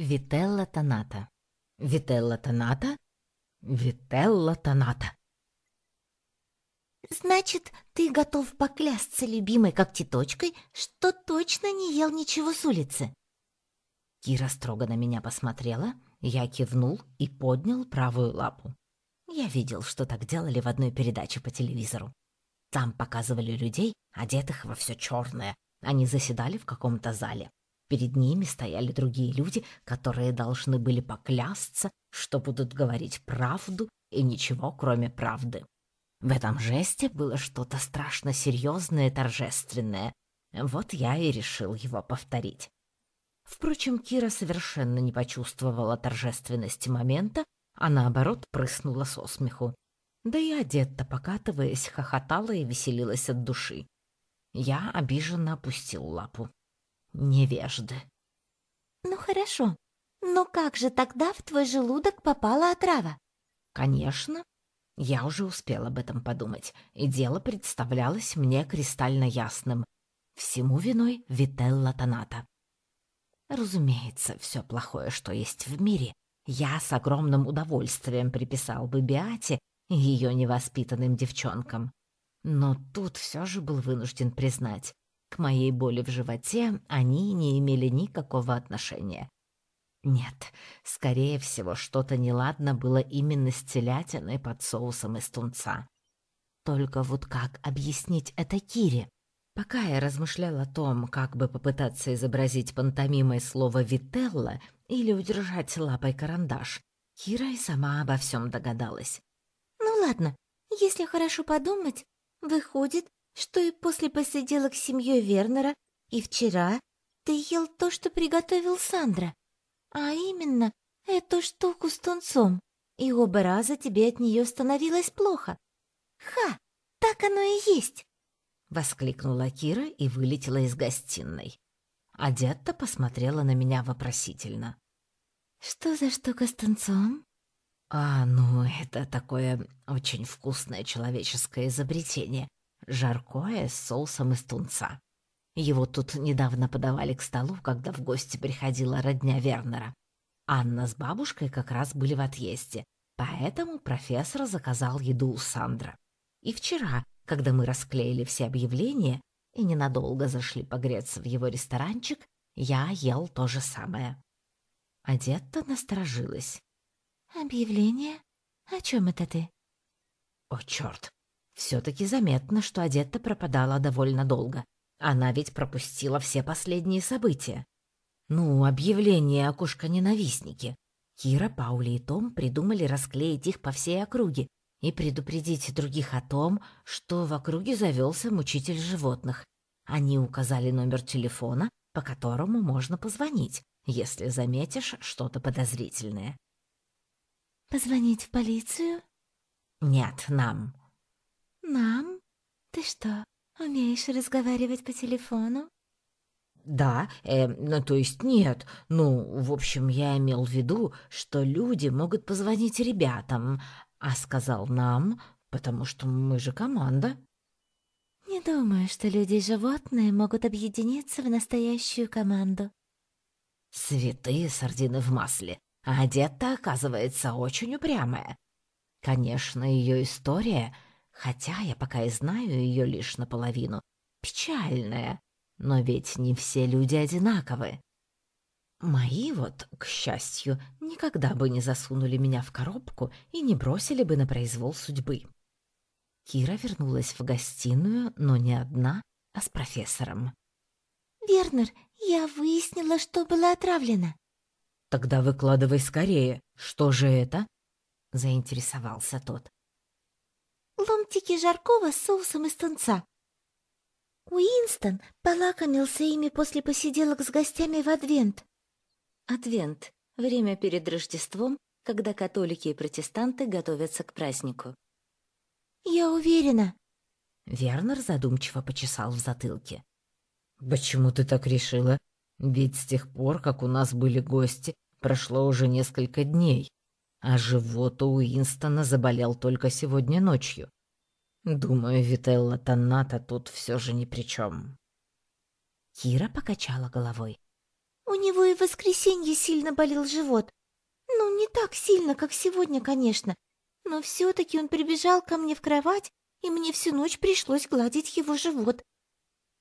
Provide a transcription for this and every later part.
Вителла Таната. Вителла Таната? Вителла Таната. «Значит, ты готов поклясться любимой когтеточкой, что точно не ел ничего с улицы?» Кира строго на меня посмотрела, я кивнул и поднял правую лапу. Я видел, что так делали в одной передаче по телевизору. Там показывали людей, одетых во все черное. Они заседали в каком-то зале. Перед ними стояли другие люди, которые должны были поклясться, что будут говорить правду и ничего, кроме правды. В этом жесте было что-то страшно серьезное и торжественное. Вот я и решил его повторить. Впрочем, Кира совершенно не почувствовала торжественности момента, а наоборот прыснула со смеху. Да и одетта, покатываясь, хохотала и веселилась от души. Я обиженно опустил лапу невежды. Ну хорошо, но как же тогда в твой желудок попала отрава? Конечно. Я уже успел об этом подумать, и дело представлялось мне кристально ясным. Всему виной Вителла Таната. Разумеется, все плохое, что есть в мире, я с огромным удовольствием приписал бы Биате и ее невоспитанным девчонкам. Но тут все же был вынужден признать, к моей боли в животе они не имели никакого отношения. Нет, скорее всего, что-то неладно было именно с телятиной под соусом из тунца. Только вот как объяснить это Кире? Пока я размышлял о том, как бы попытаться изобразить пантомимой слово «вителла» или удержать лапой карандаш, Кира и сама обо всем догадалась. «Ну ладно, если хорошо подумать, выходит, что и после посиделок с семьей Вернера, и вчера ты ел то, что приготовил Сандра, а именно эту штуку с тунцом, и оба раза тебе от нее становилось плохо. Ха, так оно и есть!» Воскликнула Кира и вылетела из гостиной. Адетта посмотрела на меня вопросительно. «Что за штука с тунцом?» «А, ну, это такое очень вкусное человеческое изобретение жаркое с соусом из тунца. Его тут недавно подавали к столу, когда в гости приходила родня Вернера. Анна с бабушкой как раз были в отъезде, поэтому профессор заказал еду у Сандра. И вчера, когда мы расклеили все объявления и ненадолго зашли погреться в его ресторанчик, я ел то же самое. Одетта насторожилась. «Объявление? О чем это ты?» «О, черт! Все-таки заметно, что одетта пропадала довольно долго. Она ведь пропустила все последние события. Ну, объявление окушка-ненавистники. Кира, Паули и Том придумали расклеить их по всей округе и предупредить других о том, что в округе завелся мучитель животных. Они указали номер телефона, по которому можно позвонить, если заметишь что-то подозрительное. «Позвонить в полицию?» «Нет, нам. «Нам? Ты что, умеешь разговаривать по телефону?» «Да, э, ну, то есть нет. Ну, в общем, я имел в виду, что люди могут позвонить ребятам, а сказал нам, потому что мы же команда». «Не думаю, что люди и животные могут объединиться в настоящую команду». «Святые сардины в масле, а одета, оказывается, очень упрямая. Конечно, ее история — хотя я пока и знаю ее лишь наполовину, печальная, но ведь не все люди одинаковы. Мои вот, к счастью, никогда бы не засунули меня в коробку и не бросили бы на произвол судьбы. Кира вернулась в гостиную, но не одна, а с профессором. «Вернер, я выяснила, что было отравлено». «Тогда выкладывай скорее. Что же это?» — заинтересовался тот ломтики жаркого с соусом из тунца. Уинстон полакомился ими после посиделок с гостями в Адвент. Адвент — время перед Рождеством, когда католики и протестанты готовятся к празднику. «Я уверена». Вернер задумчиво почесал в затылке. «Почему ты так решила? Ведь с тех пор, как у нас были гости, прошло уже несколько дней, а живот у Уинстона заболел только сегодня ночью. Думаю, Вителла Танната тут все же ни при чем. Кира покачала головой. У него и в воскресенье сильно болел живот. Ну, не так сильно, как сегодня, конечно, но все-таки он прибежал ко мне в кровать, и мне всю ночь пришлось гладить его живот.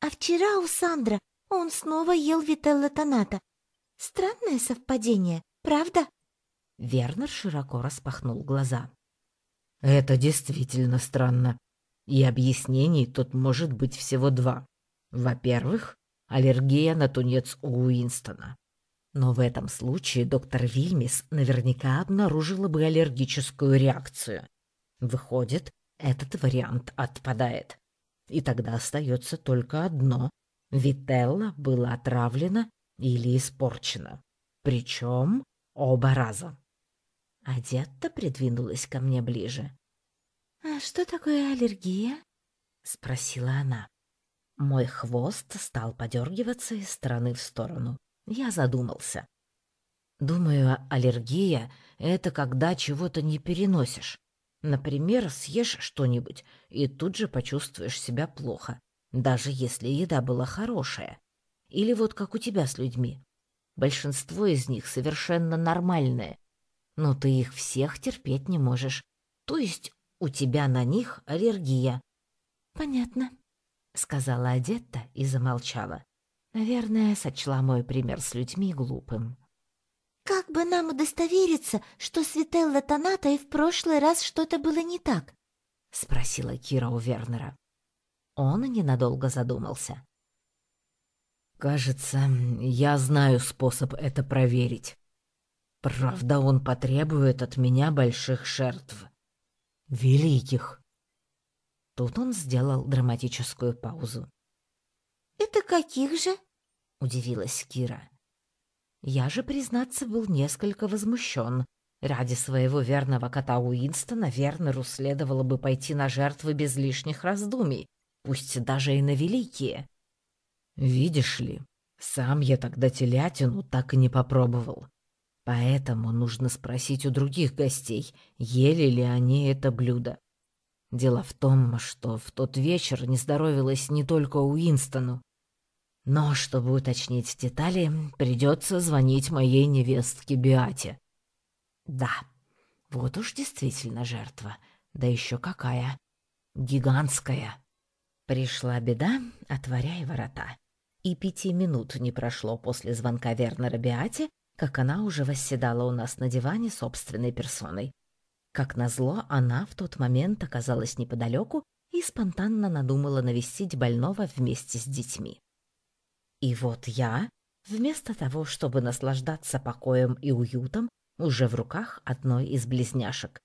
А вчера у Сандра он снова ел вителла тоната. Странное совпадение, правда? Вернер широко распахнул глаза. Это действительно странно. И объяснений тут может быть всего два. Во-первых, аллергия на тунец у Уинстона. Но в этом случае доктор Вильмис наверняка обнаружила бы аллергическую реакцию. Выходит, этот вариант отпадает. И тогда остается только одно. Вителла была отравлена или испорчена. Причем оба раза. Адетта придвинулась ко мне ближе. «А что такое аллергия?» — спросила она. Мой хвост стал подергиваться из стороны в сторону. Я задумался. Думаю, аллергия — это когда чего-то не переносишь. Например, съешь что-нибудь и тут же почувствуешь себя плохо, даже если еда была хорошая. Или вот как у тебя с людьми. Большинство из них совершенно нормальные, но ты их всех терпеть не можешь. То есть у тебя на них аллергия. Понятно, сказала Адетта и замолчала. Наверное, сочла мой пример с людьми глупым. Как бы нам удостовериться, что с Вителла Тоната и в прошлый раз что-то было не так? спросила Кира у Вернера. Он ненадолго задумался. Кажется, я знаю способ это проверить. Правда, он потребует от меня больших жертв. Великих. Тут он сделал драматическую паузу. «Это каких же?» — удивилась Кира. Я же, признаться, был несколько возмущен. Ради своего верного кота Уинстона Вернеру следовало бы пойти на жертвы без лишних раздумий, пусть даже и на великие. Видишь ли, сам я тогда телятину так и не попробовал. Поэтому нужно спросить у других гостей, ели ли они это блюдо. Дело в том, что в тот вечер не здоровилось не только Уинстону. Но, чтобы уточнить детали, придется звонить моей невестке Биате. Да, вот уж действительно жертва. Да еще какая. Гигантская. Пришла беда, отворяй ворота. И пяти минут не прошло после звонка Вернера Биате, как она уже восседала у нас на диване собственной персоной. Как назло, она в тот момент оказалась неподалеку и спонтанно надумала навестить больного вместе с детьми. И вот я, вместо того, чтобы наслаждаться покоем и уютом, уже в руках одной из близняшек.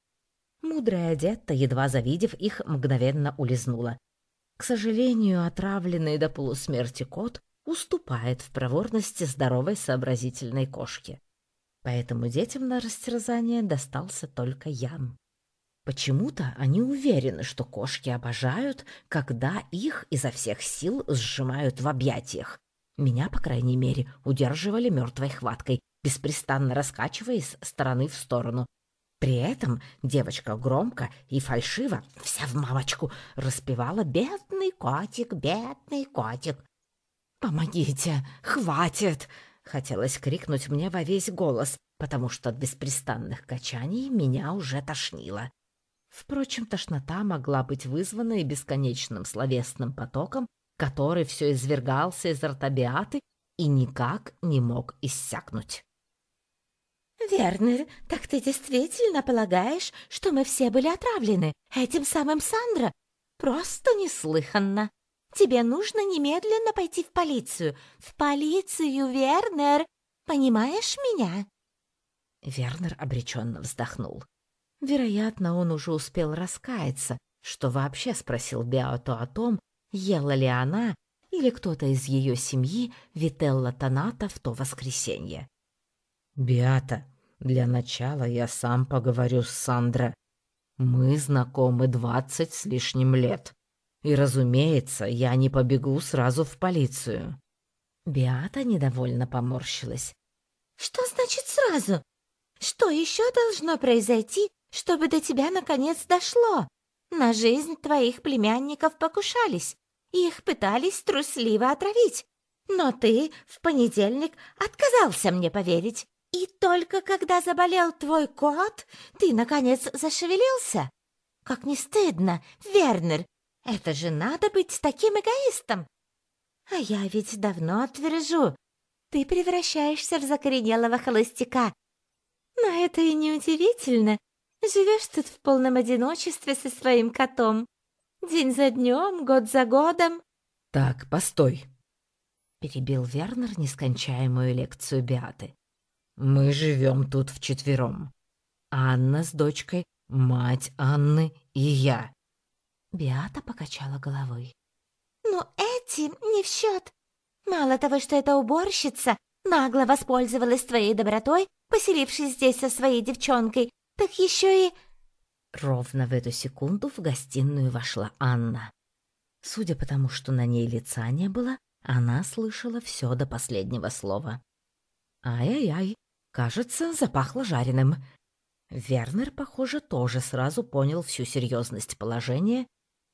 Мудрая Детта, едва завидев их, мгновенно улизнула. К сожалению, отравленный до полусмерти кот уступает в проворности здоровой сообразительной кошке. Поэтому детям на растерзание достался только Ян. Почему-то они уверены, что кошки обожают, когда их изо всех сил сжимают в объятиях. Меня, по крайней мере, удерживали мертвой хваткой, беспрестанно раскачиваясь с стороны в сторону. При этом девочка громко и фальшиво, вся в мамочку, распевала «Бедный котик, бедный котик». «Помогите! Хватит!» — хотелось крикнуть мне во весь голос, потому что от беспрестанных качаний меня уже тошнило. Впрочем, тошнота могла быть вызвана и бесконечным словесным потоком, который все извергался из рта Беаты и никак не мог иссякнуть. «Вернер, так ты действительно полагаешь, что мы все были отравлены этим самым Сандро? Просто неслыханно!» Тебе нужно немедленно пойти в полицию. В полицию, Вернер! Понимаешь меня?» Вернер обреченно вздохнул. Вероятно, он уже успел раскаяться, что вообще спросил Беату о том, ела ли она или кто-то из ее семьи Вителла Таната в то воскресенье. «Беата, для начала я сам поговорю с Сандро. Мы знакомы двадцать с лишним лет. И, разумеется, я не побегу сразу в полицию. Биата недовольно поморщилась. Что значит сразу? Что еще должно произойти, чтобы до тебя наконец дошло? На жизнь твоих племянников покушались, их пытались трусливо отравить. Но ты в понедельник отказался мне поверить. И только когда заболел твой кот, ты, наконец, зашевелился. Как не стыдно, Вернер. Это же надо быть таким эгоистом. А я ведь давно твержу. Ты превращаешься в закоренелого холостяка. Но это и не удивительно. Живешь тут в полном одиночестве со своим котом. День за днем, год за годом. Так, постой. Перебил Вернер нескончаемую лекцию Биаты. Мы живем тут вчетвером. Анна с дочкой, мать Анны и я. Биата покачала головой. «Ну, эти не в счет. Мало того, что эта уборщица нагло воспользовалась твоей добротой, поселившись здесь со своей девчонкой, так еще и...» Ровно в эту секунду в гостиную вошла Анна. Судя по тому, что на ней лица не было, она слышала все до последнего слова. «Ай-яй-яй, кажется, запахло жареным». Вернер, похоже, тоже сразу понял всю серьезность положения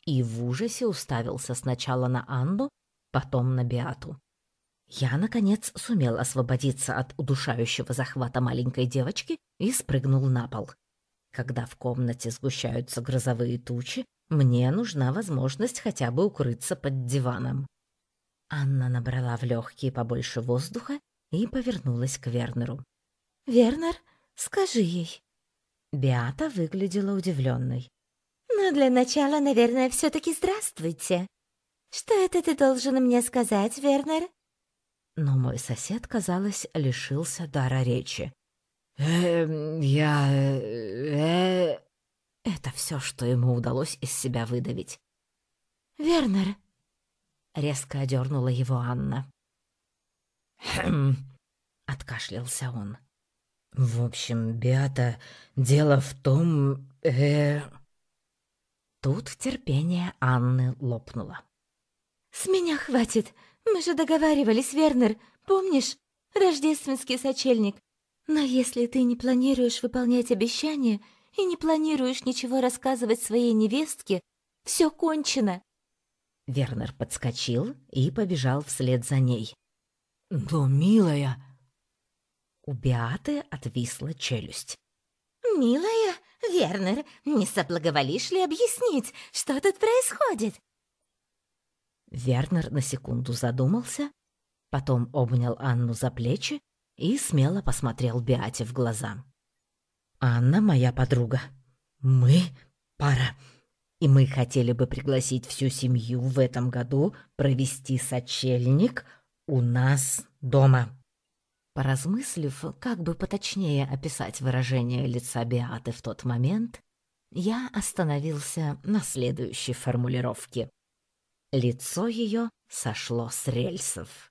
и в ужасе уставился сначала на Анну, потом на Биату. Я, наконец, сумел освободиться от удушающего захвата маленькой девочки и спрыгнул на пол. Когда в комнате сгущаются грозовые тучи, мне нужна возможность хотя бы укрыться под диваном. Анна набрала в легкие побольше воздуха и повернулась к Вернеру. «Вернер, скажи ей». Биата выглядела удивленной. «Но для начала, наверное, все-таки здравствуйте. Что это ты должен мне сказать, Вернер?» Но мой сосед, казалось, лишился дара речи. «Эм, я... э...» Это все, что ему удалось из себя выдавить. «Вернер!» — резко одернула его Анна. «Хм...» — откашлялся он. «В общем, Беата, дело в том... э...» Тут терпение Анны лопнуло. «С меня хватит. Мы же договаривались, Вернер. Помнишь? Рождественский сочельник. Но если ты не планируешь выполнять обещания и не планируешь ничего рассказывать своей невестке, все кончено». Вернер подскочил и побежал вслед за ней. «Но, милая...» У Беаты отвисла челюсть. «Милая, Вернер, не соблаговолишь ли объяснить, что тут происходит?» Вернер на секунду задумался, потом обнял Анну за плечи и смело посмотрел Беате в глаза. «Анна моя подруга. Мы пара, и мы хотели бы пригласить всю семью в этом году провести сочельник у нас дома». Поразмыслив, как бы поточнее описать выражение лица Беаты в тот момент, я остановился на следующей формулировке. Лицо ее сошло с рельсов.